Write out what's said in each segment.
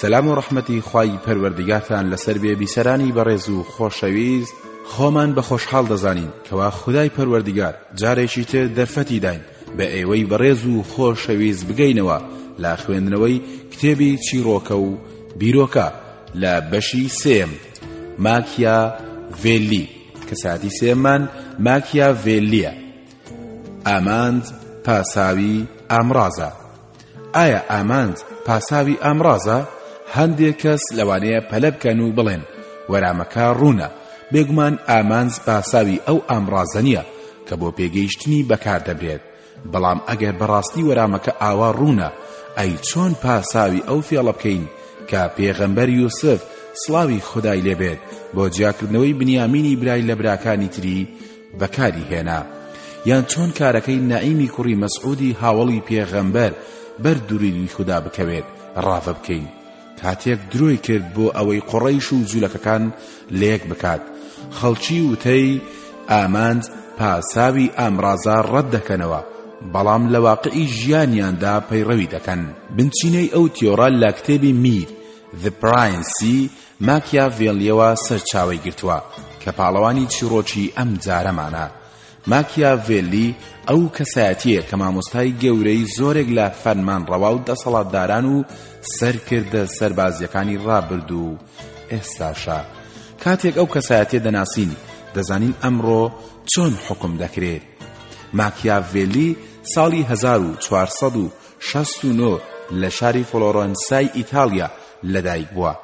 سەلام و ڕەحمەتی خوای پەروەردگارتان لەسەر بێ بیسەرانی بەڕێز و خۆشەویست خۆمان بە خۆشحاڵ دەزانین کەوا خودای پەروەردگار جارێکی تر دەرفەتی داین بە ئێوەی بەڕێز و خۆشەویست بگەینەوە لە خوێندنەوەی کتێبی چیڕۆکە و بیرۆکە لە بەشی سێم ماکیا ڤێلی کەساتی سێمان ماکیا ڤێلیە ئامانج پاساوی ئامرازە ئایا ئامانج پاساوی ئامڕازە؟ هەندێک کەس لەوانەیە پەلە بکەن و بڵێن وەرامەکە ڕوونە بێگومان ئامانج پاساوی ئەو ئامڕازە نییە کە بۆ پێگەیشتنی بەکاردەبرێت بەڵام ئەگەر بەڕاستی وەرامەکە ئاوا ڕوونە ئەی چۆن پاساوی ئەو فێڵە بکەین کە پێغەمبەر یوسف سڵاوی خدای لێبێت بۆ جیاکردنەوەی بنیامینی برای لە براکانی تری بەکاری هێنا یان چۆن کارەکەی نەعیمی کوڕی مەسعودی هاوەڵی پێغەمبەر بەر درویی خودا بکەوێت ڕاڤە بکەین کاتێک درۆی کرد بۆ ئەوەی قوڕیش و جولەکەکان لەیەک بکات خەڵکی وتەی ئامانج پاساوی ئامرازە ڕەت دەکەنەوە بەڵام لە واقعی ژیانیاندا پەیڕەوی دەکەن بنچینەی ئەو تیۆرا لە کتێبی میر The Primacy ماکیاڤێللیەوە سەرچاوەی گرتووە کە پاڵەوانی چیڕۆکی ئەم جارەمانە. ماکیاڤێللی ئەو کەسایەتیەیە کە مامۆستای گەورەی زۆرێک لە فەرمانڕەوا و دەسەڵاتداران و سەرکردە سەربازیەکانی ڕابردوو و ئێستاشە. کاتێک ئەو کەسایەتیە دەناسین دەزانین ئەمڕۆ چۆن حوکم دەکرێت. ماکیاڤێللی ساڵی هەزار و چوار سەد و شەست و نۆ لە شاری فلۆرەنسای ئیتاڵیا لەدایک بووە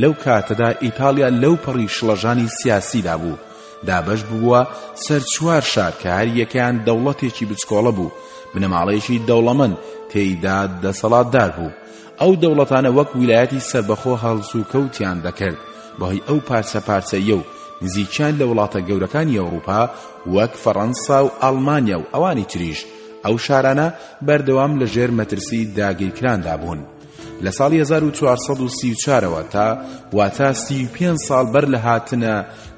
لەو کاتەدا ئیتاڵیا لەو پەڕی شڵەژانی سیاسیدا بوو دابەش بووە سەر چوار شار کە هەر یەکەیان دەوڵەتێکی بچکۆڵە بوو بنەماڵەیەکی دەوڵەمەند تێیدا دەسەڵاتدار بوو ئەو دەوڵەتانە وەک ویلایەتی سربەخۆ هەڵسوکەوتیان دەکرد بەهۆی ئەو پارچە پارچەیە و نزیکیان لە وڵاتە گەورەکانی ئەوروپا وەک فەڕەنسا و ئەڵمانیا و ئەوانی تریش ئەو شارانە بەردەوام لە ژێر مەترسی داگیرکراندا بوون لە ساڵی 1434 ەوە تا واتا سی و پێنج ساڵ بەر لە هاتنە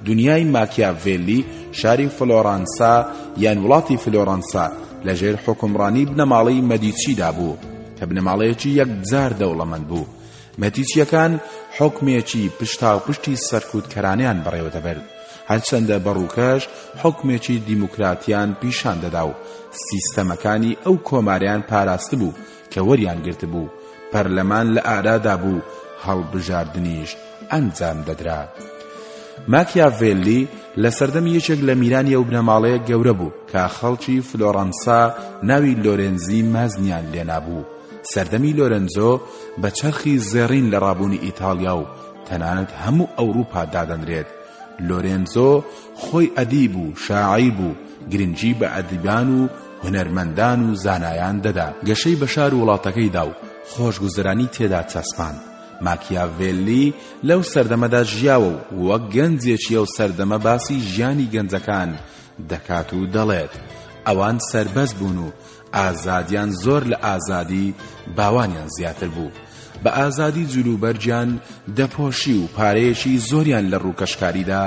دنیای ماکیاڤێلی شاری فلۆرانسا یان وڵاتی فلۆرانسا لە ژێر حکمڕانی بنەماڵەی مەدیچیدا بوو کە بنەماڵەیەکی یەکجار دەوڵەمەند بوو مەتیچیەکان حوکمێکی پشتاوپشتی سەرکوتکەرانەیان بەڕێوە دەبرد، هەرچەندە بە ڕووکەش حوکمێکی دیموکراتیان پیشان دەدا و سیستەمەکانی ئەو کۆماریان پاراستبوو کە وەریان گرتبوو، پەرلەمان لە ئارادا بوو، هەڵبژاردنیش ئەنجام دەدرا. ماکیاڤێللی لە سەردەمی یەکێک لە میرانی ئەو بنەماڵەیە گەورە بوو کە خەڵکی فلۆڕەنسا ناوی لۆرێنزی مازنیان لێنابوو، سەردەمی لۆرەنزۆ بە چەرخی زێڕین لە ڕابوونی ئیتاڵیا و تەنانەت هەموو ئەوروپا دادەنرێت لۆرێنزۆ خۆی ئەدیب و شاعیر بوو گرنگی بە ئەدیبان و هونەرمەندان و زانایان دەدا گەشەی بە شار وڵاتەکەیدا و خۆشگوزەرانی تێدا چەسپاند ماکیاڤێلی لەو سەردەمەدا ژیاوە و وەک گەنجێکی ئەو سەردەمە باسی ژیانی گەنجەکان دەکات و دەڵێت ئەوان سربەز بوون و ئازادیان زۆر لە ئازادی باوانیان زیاتر بوو بە ئازادی جلوبەرگیان دەپۆشی و پارەیەکی زۆریان لە ڕووکەشکاریدا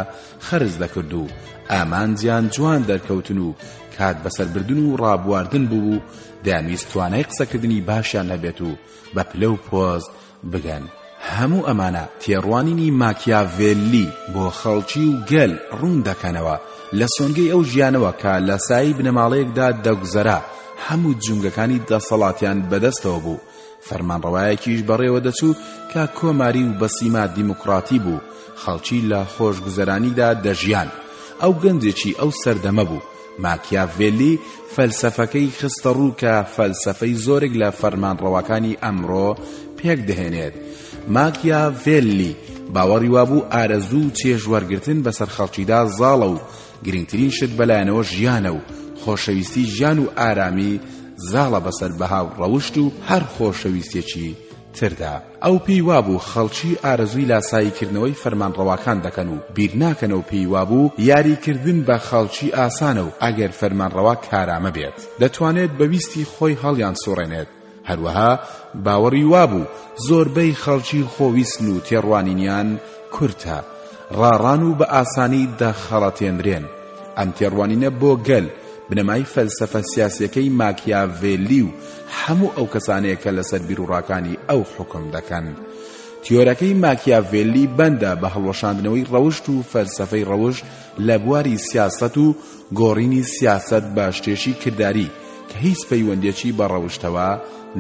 خەرج دەکرد و ئامانجیان جوان دەرکەوتن و کات بەسەربردن و ڕابواردن بوو و دەیانویست توانای قسەکردنی باشیان هەبێت و بە پلە و پۆست بگەن، هەموو ئەمانە تێڕوانینی ماکیاڤێللی بۆ خەڵکی و گەل ڕوون دەکەنەوە لە سۆنگەی ئەو ژیانەوە کە لە سایەی بنەماڵەیەکدا دەگوزەرا هەموو جومگەکانی دەسەڵاتیان بەدەستەوە بوو فەرمانڕەوایەکیش بەڕێوە دەچوو کە کۆماری و بەسیما دیموکراتی بوو خەڵکی لە خۆشگوزەرانیدا دەژیان ئەو گەنجێکی ئەو سەردەمە بوو ماکیاڤێللی فەلسەفەکەی خستە ڕوو کە فەلسەفەی زۆرێک لە فەرمانڕەواکانی ئەمڕۆ پێکدەهێنێت. ماکیاڤێللی باوەڕی وابوو ئارەزوو و چێژوەرگرتن بەسەر خەڵکیدا زاڵە و گرنگترین شت بەلایەنەوە ژیانە و خۆشەویستی ژیان و ئارامی زاڵە بەسەر بەها و ڕەوشت و هەر خۆشەویستیەکی تردا. ئەو پێی وابوو خەڵکی ئارەزووی لاسایی کردنەوەی فەرمانڕەواکان دەکەن و بیر ناکەن و پێی وابوو یاری کردن بە خەڵکی ئاسانە و ئەگەر فەرمانڕەوا کارامە بێت دەتوانێت بە ویستی خۆی هەڵیان سوڕێنێت هەروەها باوەڕی وابوو زۆربەی خەڵکی خۆویستن و تێڕوانینیان کورتە ڕاڕان و بە ئاسانی دەخەڵەتێنرێن. ئەم تێڕوانینە بۆ گەل، بنەمای فەلسەفە سیاسییەکەی ماکیاڤێلی و هەموو ئەو کەسانەیە کە لەسەر بیروڕاکانی ئەو حوکم دەکەن. تیۆرەکەی ماکیاڤێلی بەندە بە هەڵوەشاندنەوەی ڕەوشت و فەلسەفەی ڕەوشت لە بواری سیاسەت و گۆڕینی سیاسەت بە شتێکی کرداری کە هیچ پەیوەندییەکی بە ڕەوشتەوە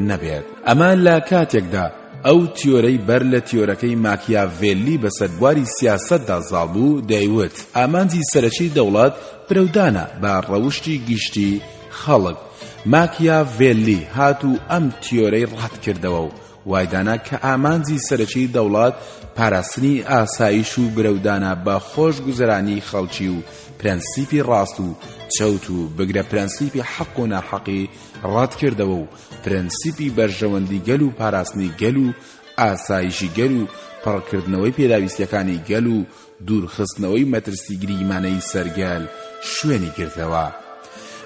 نەبێت. ئەمە لە کاتێکدا ئەو تیۆرەی بەر لە تیۆرەکەی ماکیاڤێللی بەسەر بواری سیاسەتدا زاڵ بوو، دەیوت ئامانجی سەرەکی دەوڵەت برەودانە بە ڕەوشتی گشتی خەڵک. ماکیاڤێللی هات و ئەم تیۆرەی ڕەت کردەوە و وای دانا کە ئامانجی سەرەکی دەوڵەت پاراستنی ئاسایش و برەودانە بە خۆشگوزەرانیی خەڵکی و پرەنسیپی ڕاست و چەوت و بگرە پرەنسیپی حەق و ناحەقی ڕەت کردەوە و پرەنسیپی بەرژەوەندی گەل و پاراستنی گەل و ئاسایشی گەل و پڕکردنەوەی پێداویستیەکانی گەل و دوورخستنەوەی مەترسی گریمانەیی سەر گەل شوێنی گرتەوە.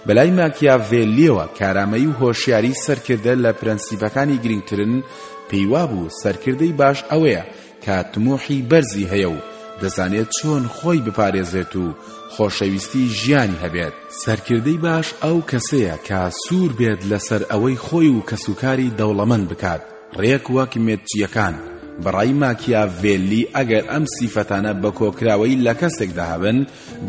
بەلای ماکیاڤێلیەوە کارامەیی و هۆشیاری سەرکردە لە پرەنسیپەکانی گرنگترن، پێیوابوو سەرکردەی باش ئەوەیە کە تموحی بەرزی هەیە و دەزانێت چۆن خۆی بپارێزێت و خۆشەویستی ژیانی هەبێت سەرکردەی باش ئەو کەسەیە کە سوور بێت لەسەر ئەوەی خۆی و کەسوکاری دەوڵەمەند بکات ڕێک وەک مێدچییەکان بەڕای ماکیاڤێلی ئەگەر ئەم سیفەتانە بە کۆکراوەی لە کەسێکدا هەبن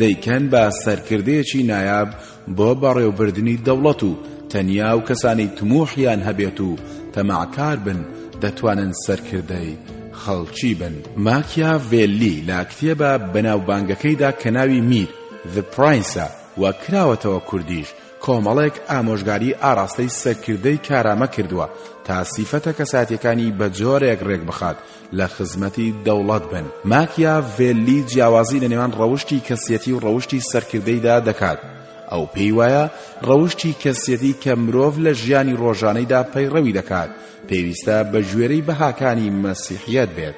دەیکەن بە سەرکردەیەکی نایاب بۆ بەڕێوبردنی دەوڵەت و تەنیا ئەو کەسانەی تموحیان هەبێت و تەماعکار بن دەتوانن سەرکردەی خەڵکی بن. ماکیاڤێللی لە کتێبە بەناوبانگەکەیدا کە ناوی میر، The Prince، ە و کراوەتەوە کوردیش، کۆمەڵێک ئامۆژگاری ئاڕاستەی سەرکردەی کارامە کردووە تا سیفەتە کەسایەتییەکانی بە جۆرێک ڕێکبخات لە خزمەتی دەوڵەت بن. ماکیا ڤێللی جیاوازی لە نێوان ڕەوشتی کەسیەتی و ڕەوشتی سەرکردەیدا دەکات، ئەو پێی وایە ڕەوشتی کەسیەتی کە مرۆڤ لە ژیانی ڕۆژانەیدا پەیڕەوی دەکات پێویستە بە گوێرەی بەهاکانی مەسیحیەت بێت،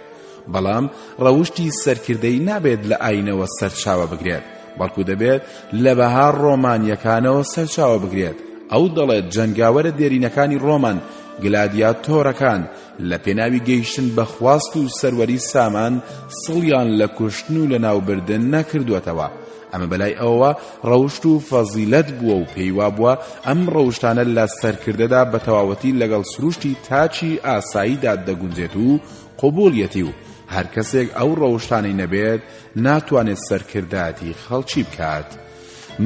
بەڵام ڕەوشتی سەرکردەی نابێت لە ئاینەوە سەرچاوە بگرێت، بەڵکو دەبێت لە بەها ڕۆمانیەکانەوە سەرچاوە بگرێت، ئەو دەڵێت جەنگاوەرە دێرینەکانی ڕۆمان گلادیاتۆرەکان لە پێناوی گەیشتن بە خواست و سەروەری سامان سڵیان لە کوشتن و لەناوبردن نەکردووەتەوە ئەمە بەلای ئەوە ڕەوشت و فەزیلەت بووە و پێی وابووە ئەم ڕەوشتانە لە سەرکردەدا بە تەواوەتی لەگەڵ سروشتی تاکی ئاساییدا دەگونجێت و قبوڵیەتی و هەر کەسێک ئەو ڕەوشتانەی نەبێت ناتوانێت سەرکردایەتی خەڵکی بکات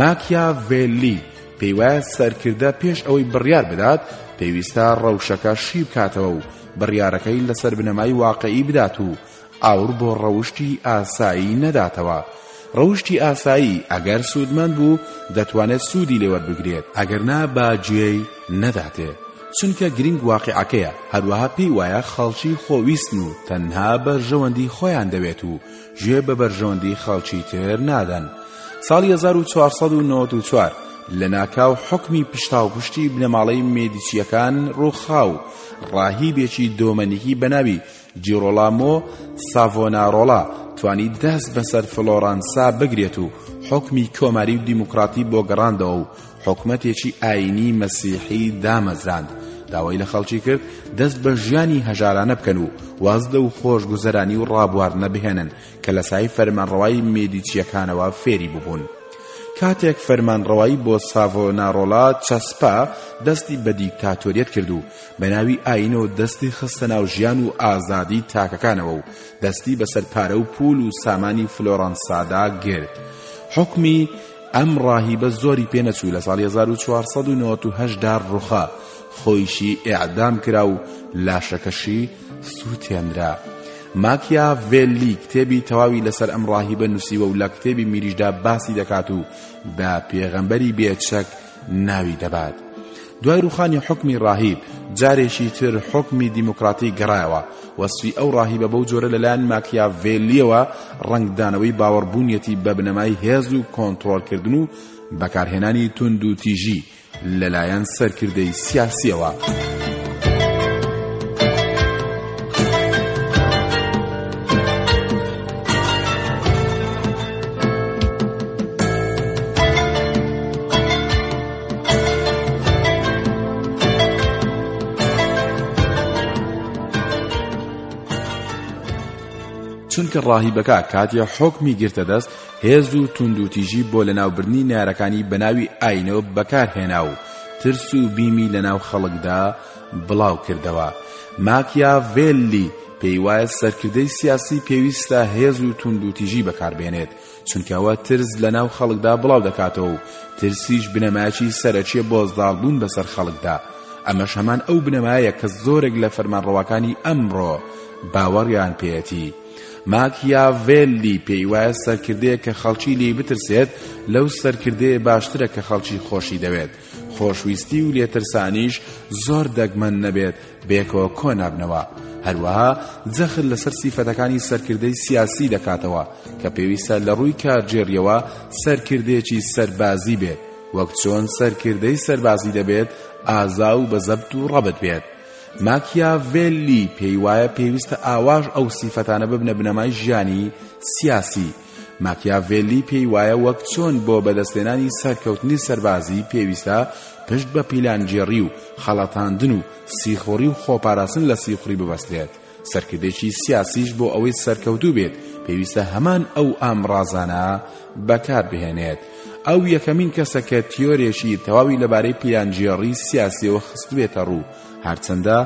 ماکیاڤێللی پێیوایە سەرکردە پێش ئەوەی بڕیار بدات پێویستە ڕەوشەکە شی بکاتەوە و بڕیارەکەی لەسەر بنەمای واقعی بدات و ئاور بۆ ڕەوشتی ئاسایی نەداتەوە ڕەوشتی ئاسایی ئەگەر سوودمەند بوو دەتوانێت سوودی لێوەربگرێت ئەگەرنا با گوێی نەداتێ چونکە گرنگ واقعەکەیە هەروەها پێی وایە خەڵکی خۆویستن و تەنها بەرژەوەندی خۆیان دەوێت و گوێ بە بەرژەوەندی خەڵکی تر نادەن. ساڵی هەزار و چوار سەد و نەوەد و چوار لەناکاو حوکمی پشتاوپشتی بنەماڵەی مێدیچییەکان ڕووخا و ڕاهیبێکی دۆمەنیکی بە ناوی جیڕۆلامۆ ساڤۆنارۆلا توانی دەست بەسەر فلۆرانسا بگرێت و حوکمی کۆماری و دیموکراتی بۆ گەڕاندەوە و حکومەتێکی ئایینی مەسیحی دامەزراند، داوای لە خەڵکی کرد دەست بە ژیانی هەژارانە بکەن و واز لەو خۆشگوزەرانی و ڕابواردنە بهێنن کە لە سای فەرمانڕەوایی مێدیچییەکانەوە فێری ببوون. کاتێک فەرمانڕەوایی بۆ ساڤۆنارۆلا چەسپا دەستی بە دیکتاتۆریەت کرد و بە ناوی ئاینەوە دەستی خستە ناو ژیان و ئازادی تاکەکانەوە و دەستی بەسەر پارە و پول و سامانی فلۆرەنسادا گرت حکمی ئەم ڕاهیبە زۆری پێ نەچوو لە ساڵی هەزار و چوار سەد و نەوەت و هەشت دا ڕوخا، خۆیشی ئێعدام کرا و لاشەکەشی سووتێنرا. ماکیاڤێللی کتێبی تەواوی لەسەر ئەم ڕاهیبە نووسیوە و لە کتێبی میریشدا باسی دەکات و بە پێغەمبەری بێ چەک ناوی دەبات دوای روخانی حکمی راهیب جارێکی تر حکمی دیموکراتی گەڕایەوە وەسفی ئەو راهیبە بەو جۆرە لەلایەن ماکیاڤێلیەوە ڕەنگدانەوەی باوەڕبوونیەتی بە بنەمای هێز و کۆنترۆلکردن و بەکارهێنانی توند و تیژی لەلایەن سەرکردەی سیاسیەوە. چونکە ڕاهیبەکە کاتێ حۆکمی گرتە دەست هێز و توندوتیژی بۆ لەناوبردنی نارەکانی بەناوی ئاینۆ بەکارهێنا و ترس و بیمی لەناو خەڵکدا بڵاوکردەوە، ماکیاڤێللی پێیوایە سەرکردەی سیاسی پێویستە هێز و توندوتیژی بەکاربێنێت، چونکە ئەوە ترس لەناو خەڵکدا بڵاودەکاتەوە و ترسیش بنەمایەکی سەرەکییە بۆ زاڵبوون بەسەر خەڵکدا، ئەمەش هەمان ئەو بنەمایەیە کە زۆرێک لە فەرمانڕەواکانی ئەمڕۆ باوەڕیان پێیەتی. ماکیاڤێللی پێیوایە سەرکردەیەک کە خەڵکی لێی بترسێت، لەو سەرکردەیە باشترە کە خەڵکی خۆشی دەوێت، خۆشویستی و لێترسانیش زۆر دەگمەن نەبێت بێکۆ کۆ نابنەوە هەروەها جەخت لەسەر سیفەتەکانی سەرکردەی سیاسی دەکاتەوە کە پێویستە لە ڕووی کارگێڕیەوە سەرکردێکی سەربازی بێت وەک چۆن سەرکردەی سەربازی دەبێت ئازا و بەزەبت و ڕەبت بێت ماکیاڤێلی پێی وایە پێویستە ئاواش ئەو سیفەتانە ببنە بنەمای ژیانی سیاسی ماکیاڤێللی پێی وایە وەک چۆن بۆ بەدەستهێنانی سەرکەوتنی سەربازی پێویستە پشت بە پیلانگێڕی و خەڵەتاندن و سیخوڕی و خۆپاراستن لە سیخوڕی ببەستێت، سەرکردەیەکی سیاسیش بۆ ئەوەی سەرکەوتوو بێت پێویستە هەمان ئەو ئامڕازانە بەکاربهێنێت. ئەو یەکەمین کەسە کە تیۆرێکی تەواوی لەبارەی پیلانگێڕی سیاسییەوە خستبێتەڕوو، هەرچەندە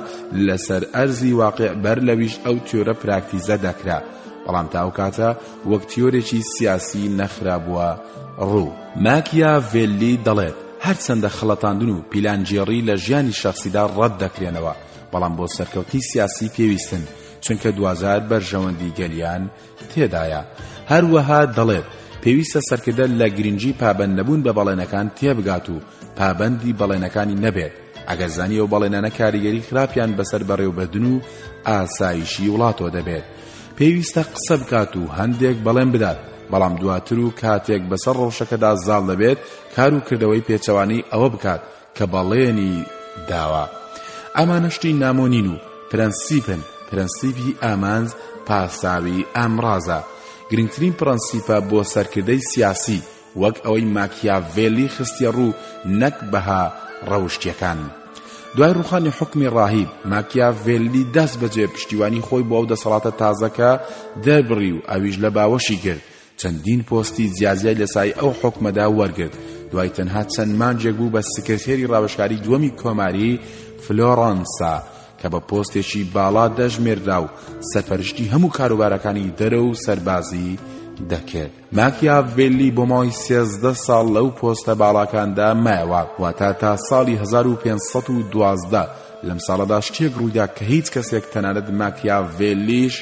لەسەر ئەرزی واقع بەر لەویش ئەو تیۆرە پراکتیزە دەکرا بەڵام تا ئەو کاتە وەک تیۆرێکی سیاسی نەخرابووە ڕوو ماکیا ڤێلی دەڵێت هەرچەندە خڵەتاندن و پیلانگێڕی لە ژیانی شەخسیدا ڕەت دەکرێنەوە بەڵام بۆ سەرکەوتنی سیاسی پێویستن چونکە دواجار بەرژەوەندی گەلیان تێدایە، هەروەها دەڵێت، پێویستە سەرکردە لە گرنگی پابەندنەبوون بە بەڵێنەکان تێبگات و پابەندی بەڵێنەکانی نەبێت، ئەگەر زانی ئەو بەڵێنانە کاریگەری خراپیان بەسەر بەڕێوەبردن و ئاسایشی وڵاتەوە دەبێت، پێویستە قسە بکات و هەندێک بەڵێن بدات، بەڵام دواتر و کاتێک بەسەر ڕەوشەکەدا زاڵ دەبێت، کار و کردەوەی پێچەوانەی ئەوە بکات، کە بەڵێنی داوە ئەمانە شتی نامۆ نین و پرەنسیپن پرەنسیپی ئامانج پاساوی ئامڕازە گرنگترین پرەنسیپە بۆ سەرکردەی سیاسی وەک ئەوەی ماکیاڤێلی خستیە ڕوو نەک بەها ڕەوشتیەکان دوای ڕوخانی حکمی ڕاهیب ماکیاڤێلی دەست بەجێ پشتیوانی خۆی بۆ ئەو دەسەڵاتە تازەکە دەربڕی و ئەویش لە باوەشی کرد چەندین پۆستی جیاجیای لە سای ئەو حوکمەدا وەرگرت، دوای تەنها چەند مانجێک بوو بە سکرتێری ڕاوێژکاری دووەمی کۆماری فلۆرەنسا کە بە پۆستێکی باڵا دەژمێردرا و سەرپەرشتی هەموو کاروبارەکانی دەرەوە و سەربازی دەکرد ماکیاڤێلی بۆ ماوەی سێزدە ساڵ لەو پۆستە باڵاکاندا مایەوە واتا تا ساڵی 1512 لەم ساڵەدا شتێک ڕوویدا کە هیچ کەسێک تەنانەت ماکیاڤێلیش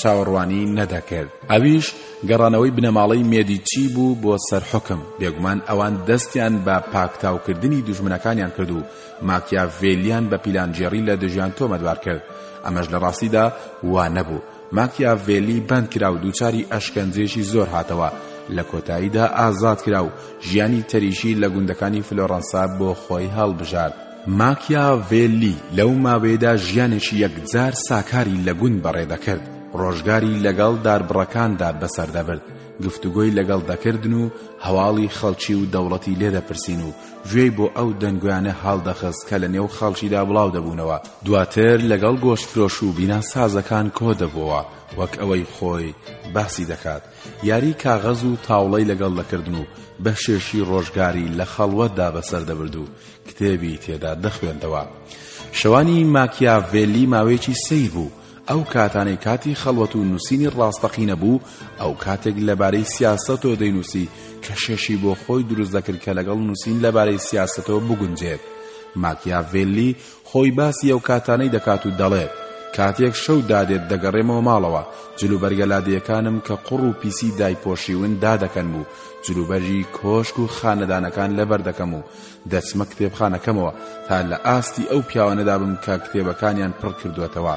چاوەڕوانی نەدەکرد ئەویش گەڕانەوەی بنەماڵەی مێدیچی بوو بۆ سەر حوکم بێگومان ئەوان دەستیان بە پاکتاوکردنی دوژمنەکانیان کرد و ماکیاڤێلیان بە پیلانگێڕی لە دژیان تۆمەتبار کرد ئەمەش لە ڕاستیدا وا نەبوو ماکیاڤێلی بەندکرا و دووچاری ئەشکەنجەیەکی زۆر هاتەوە لە کۆتاییدا ئازاد کرا و ژیانی تریشی لە گوندەکانی فلۆرەنسا بۆ خۆی هەڵبژارد ماکیاڤێللی لەو ماوەیەدا ژیانێکی یەکجار ساکاری لە گوند بەڕێ دەکرد ڕۆژگاری لەگەڵ داربڕەکاندا بەسەر دەبرد گفتوگۆی لەگەڵ دەکردن و هەواڵی خەڵکی و دەوڵەتی لێ دەپرسین و گوێی بۆ ئەو دەنگۆیانە هەڵدەخست کە لە نێو خەڵکیدا بڵاو دەبوونەوە دواتر لەگەڵ گۆشتفرۆش و بیناسازەکان کۆ دەبۆوە وەک ئەوەی خۆی باسی دەکات یاری کاغەز و تاوڵەی لەگەڵ دەکردن و بەشێشی ڕۆژگاری لە خەڵوەتدا بەسەر دەبرد و کتێبی تێدا دەخوێندەوە. شەوانی ماکیاڤێلی ماوەیەکی سەیر بوو، ئەو کاتانەی کاتی خەڵوەت و نووسینی ڕاستەقینە بوو، ئەو کاتێک لەبارەی سیاسەتەوە دەینووسی، کەشێشی بۆ خۆی دروست دەکرد کە لەگەڵ نووسین لەبارەی سیاسەتەوە بگونجێت. ماکیاڤێلی خۆی باسی ئەو کاتانەی دەکات و دەڵێت، کاتێک شەو دادێت دەگەڕێمەوە ماڵەوە، جلوبەرگە لادێیەکانم کە قوڕ و پیسی دایپۆشیون دادەکەنم و جلوبەرگی کۆشک و خانەدانەکان لەبەر دەکەم و دەچمە کتێبخانەکەمەوە تا لە ئاستی ئەو پیاوانەدا بم کە کتێبەکانیان پڕ کردووەتەوە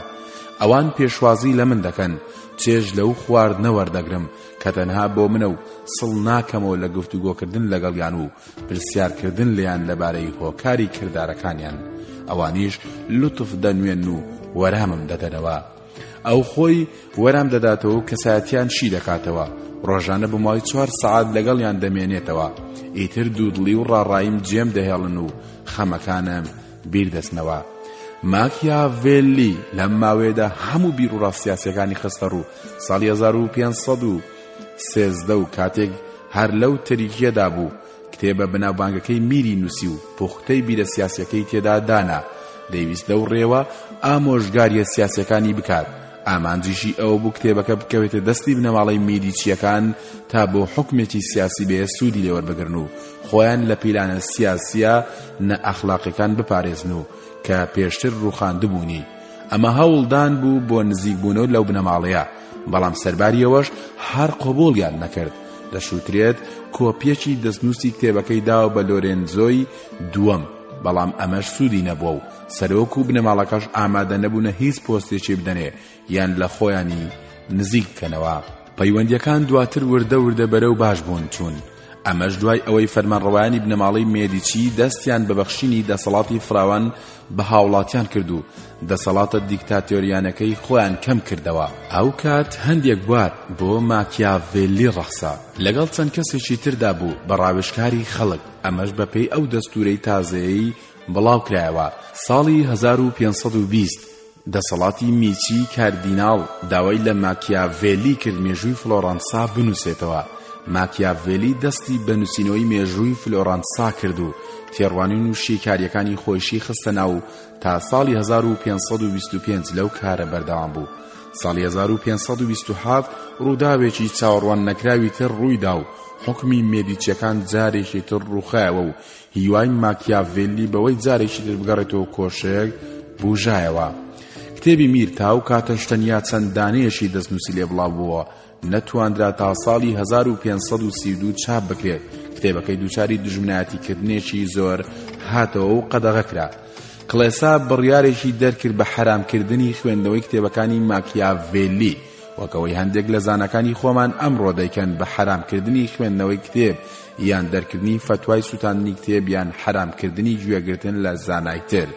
ئەوان پێشوازی لە من دەکەن چێژ لەو خواردنە وەردەگرم کە تەنها بۆ منە و سڵ ناکەمەوە لە گفتوگۆکردن لەگەڵیان و پرسیارکردن لێیان لەبارەی هۆکاری کردارەکانیان ئەوانیش لوتف دەنوێن و وەرامم دەدەنەوە ئەو خۆی وەرام دەداتەوە و کەسایەتیان شی دەکاتەوە، ڕۆژانە بەماوەی چوار سەعات لەگەڵیان دەمێنێتەوە، ئیتر دوودڵی و ڕاڕاییم جێم دەهێڵن و خەمەکانم بیر دەچنەوە. ماکیاڤێللی لەم ماوەیەدا هەموو بیروڕا سیاسییەکانی خستە ڕوو، ساڵی هەزار و پێنج سەد و سێزدە و کاتێک هەر لەو تریکییەدا بوو، کتێبە بەناوبانگەکەی میری نووسی و پوختەی بیرە سیاسیەکەی تێدا دانا دەیویست لەو ڕێوە ئامۆژگاریە سیاسەکانی بکات ئامانجیشی ئەوە بوو کتێبەکە بکەوێتە دەستی بنەماڵەی میدیچیەکان تا بۆ حکمێکی سیاسی بێ سوودی لێوەربگرن و خۆیان لە پیلانە سیاسیە نە ئەخلاقەکان بپارێزن و کە پێشتر ڕوخاندبوونی ئەمە هەوڵدان بوو بۆ نزیکبوونەوە لەو بنەماڵەیە، بەڵام سەرباریەوەش هەر قبوڵیان نەکرد، دەشوترێت کۆپیەکی دەستنووسی کتێبەکەی داوە بە لۆرێنزۆی دووەم، بەڵام ئەمەش سوودی نەبووە و سەرۆک و بنەماڵەکەش ئامادە نەبوونە هیچ پۆستێکی بدەنێ یان لە خۆیانی نزیک بکەنەوە. پەیوەندییەکان دواتر وردە وردە بەرەو باش بوون چوون، ئەمەش دوای ئەوەی فەرمانڕەوایانی بنەماڵەی مێدیچی دەستیان بە بەخشینی دەسەڵاتی فراوان بە هاوڵاتیان کرد و دەسەڵاتە دیکتاتۆرییانەکەی خۆیان کەم کردەوە. ئەو کات هەندێک بوار بۆ ماکیاڤێللی ڕەخسا، لەگەڵ چەند کەسێکی تردا بوو بە ڕاوێژکاری خەڵک، ئەمەش بەپێی ئەو دەستوورەی تازەیەی بڵاوکرایەوە ساڵی هەزار و پێنج سەد و بیست، دەسەڵاتی میچی کاردیناڵ داوای لە ماکیاڤێلی کرد مێژووی فلۆرەنسا بنووسێتەوە. ماکیاڤێلی دەستی بە نووسینەوەی مێژووی فلۆرەنسا کرد و تێڕوانین و شیکارییەکانی خۆیشی خستە ناو تا ساڵی هەزار و پێنج سەد و بیست و پێنج لەو کارە بەردەوام بوو. ساڵی هەزار و پێنج سەد و بیست و حەفت ڕووداوێکی چاوەڕوان نەکراوی تر ڕووی دا و حوکمی مێدیچییەکان جارێکی تر ڕووخایەوە و هیوای ماکیاڤێللی بەوەی جارێکی تر بگەڕێتەوە کۆشەیەک بوژایەوە. کتێبی میر تا ئەو کاتەش تەنیا چەند دانەیەکی دەستنووسی لێ بڵاو بووەوە، نەتواندرا تا ساڵی هەزار و پێنج سەد و سی و دوو چاپ بکرێت، کتێبەکەی دووچاری دوژمنایەتیکردنێکی زۆر هاتەوە و قەدەغە کرا. کڵێسا بڕیارێکی دەرکرد بە حەرامکردنی خوێندنەوەی کتێبەکانی ماکیاڤێللی، وەک ئەوەی هەندێک لە زاناکانی خۆمان ئەمڕۆ دەیکەن بە حەرامکردنی خوێندنەوەی کتێب یان دەرکردنی فەتوای سوتاندنی کتێب یان حەرام کردنی گوێگرتن لە زانای تر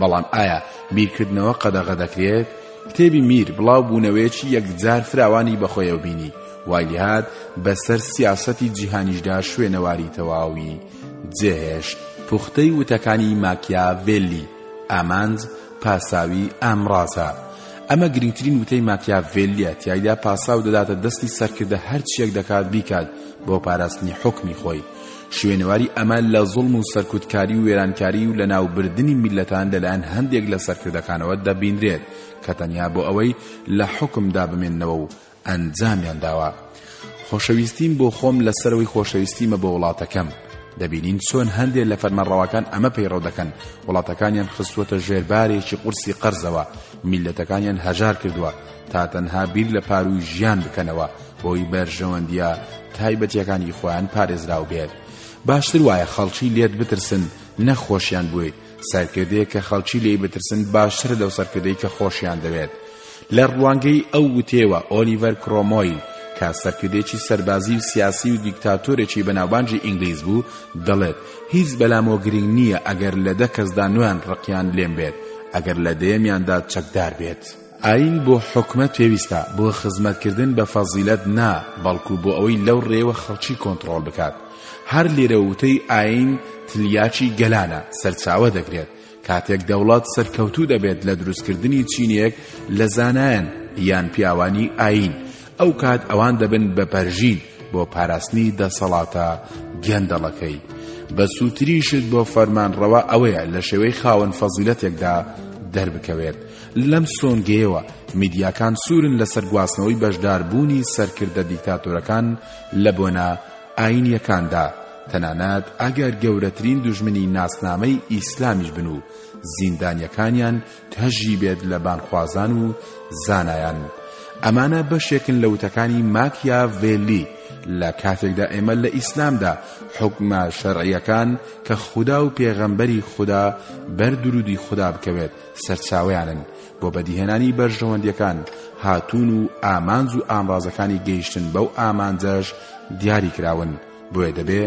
بەڵام ئایا بیرکردنەوە قەدەغە دەکرێت؟ کتێبی میر بڵاو بوونەوەیەکی یەکجار فراوانی بەخۆیەوە بینی وای لێهات بەسەر سیاسەتی جیهانیشدا شوێنەواری تەواوی جێهێشت پوختەی وتەکانی ماکیاڤێلی ئامانج پاساوی ئامڕازە ئەمە گرنگترین وتەی ماکیاڤێلیە تیایدا پاساو دەداتە دەستی سەرکردە هەرچیەک دەکات بیکات بۆ پاراستنی حوکمی خۆی شوێنەواری ئەمە لە زوڵم و سەرکوتکاری و وێرانکاری و لەناوبردنی میللەتان لەلایەن هەندێک لە سەرکردەکانەوە دەبینرێت کە تەنیا بۆ ئەوەی لە حوکمدا بمێنەوە و ئەنجامیان داوە خۆشەویستیم بۆ خۆم لەسەرەوەی خۆشەویستیمە بۆ وڵاتەکەم دەبینین چۆن هەندێک لە فەرمانڕەواکان ئەمە پەیڕەو دەکەن وڵاتەکانیان خستووەتە ژێربارێکی قورسی قەرزەوە میلەتەکانیان هەژار کردووە تا تەنها بیر لە پارووی ژیان بکەنەوە بۆی بەرژەوەندیە تایبەتیەکانی خۆیان پارێزراو بێت باشتر وایە خەڵکی لێت بترسن نەخۆشیان بوویت سەرکردەیە کە خەڵکی لێی بترسن باشتر لەو سەرکردەی کە خۆشیان دەوێت لە ڕوانگەی ئەو وتێوە ئۆلیڤەر کرۆمۆیل کە سەرکردێکی سەربازی و سیاسی و دیکتاتۆرێکی بەناوبانجی ئینگلیز بوو دەڵێت هیچ بەلامۆ گرنگ نییە ئەگەر لە دە کەسدا نوێن ڕقیان لێم بێت ئەگەر لە دەیەمیاندا چەکدار بێت. ئایین بۆ حکومەت پێویستە، بۆ خزمەتکردن بە فەزیلەت نا، بەڵکو بۆ ئەوەی لەو ڕێوە خەڵکی کۆنتڕۆڵ بکات. هەر لێرە وتەی ئایین تلیاکی گەلانە سەرچاوە دەگرێت، کاتێک دەوڵەت سەرکەوتوو دەبێت لە دروستکردنی چینێک لە زانایان یان پیاوانی ئایین، ئەو کات ئەوان دەبن بە پەرژین بۆ پاراستنی دەسەڵاتە گەندەڵەکەی. بەسووتریشت بۆ فەرمانڕەوا ئەوەیە لە شێوەی خاوەن فەزیلەتێکدا دەربکەوێت، لەم سۆنگەیەوە میدیاکان سوورن لەسەر گواستنەوەی بەشداربوونی سەرکردە دیکتاتۆرەکان لە بۆنە ئایینییەکاندا، تەنانەت ئەگەر گەورەترین دوژمنی ناسنامەی ئیسلامیش بن و زیندانییەکانیان کەژی بێت لە بانگخوازان و زانایان. ئەمانە بەشێکن لە وتەکانی ماکیاڤێلی لە کاتێکدا ئێمە لە ئیسلامدا حکومە شەرعیەکان کە خودا و پێغەمبەری خودا بەر درودی خودا بکەوێت سەرچاوەیانن بۆ بەدیهێنانی بەرژەوەندیەکان هاتوون و ئامانج و ئامڕازەکانی گەیشتن بەو ئامانجەش دیاری کراون بۆیە دەبێ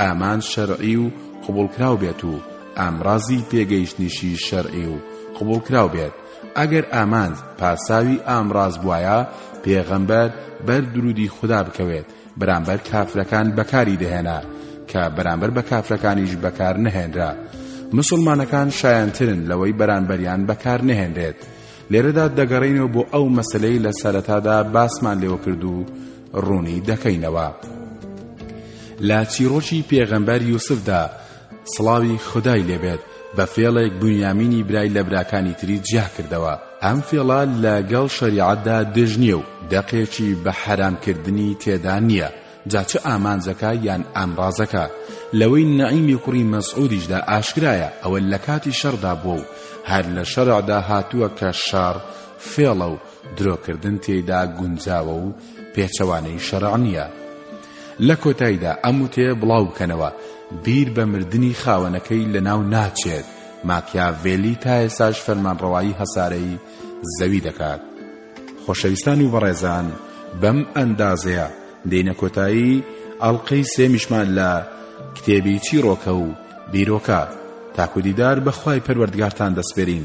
ئامانج شەرعی و قبوڵکراو بێت و ئامرازی پێگەیشتنیشی شەرعی و قبوڵکراو بێت ئەگەر ئامانج پاساوی ئامراز بواە پێغەمبەر بەر درودی خوددا بکەوێت بەرامبەر کافرەکان بەکاری دەهێنا کە بەرامبەر بە کافرەکانیش بەکار نەهێنرا مسلمانەکان شایەنترن لەوەی بەرانبەریان بەکار نەهێنرێت لێرەدا دەگەڕینەوە بۆ ئەو مەسلەی لە سەرەتادا باسمان لێوە کرد و ڕوونی دەکەینەوە لە چیرۆکی پێغەمبەر یوسفدا سڵاوی خودای لێ بێت بە فێڵێک بونیامینی برای لە براکانی تری جیا کردەوە ئەم فێڵە لە گەڵ شەریعەتدا دژ نییە و دەقێکی بە حەرام کردنی تێدا نییە جا چ ئامانجەکە یان ئامڕازەکە لەوەی نەعیمی کوڕی مەسعودیشدا ئاشکرایە ئەوە لە کاتی شەڕدا بووە و هەر لە شەرعدا هاتووە کە شەڕ فێڵە و درۆکردن تێیدا گونجاوە و پێچەوانەی شەرع نییە لە کۆتاییدا ئەم وتەیە بڵاو بکەنەوە بیر بە مردنی خاوەنەکەی لەناو ناچێت ماکیاڤێلی تا ئێساش فەرمانڕەوایی هەسارەی زەوی دەکات خۆشەویستان و بەڕێزان بەم ئەندازەیە دێنە کۆتایی ئەڵلقەی سێمیشمان لە کتێبی چیڕۆکە و بیرۆکە تاکودیدار بەخوای پەروەردگارتان دەسپێرین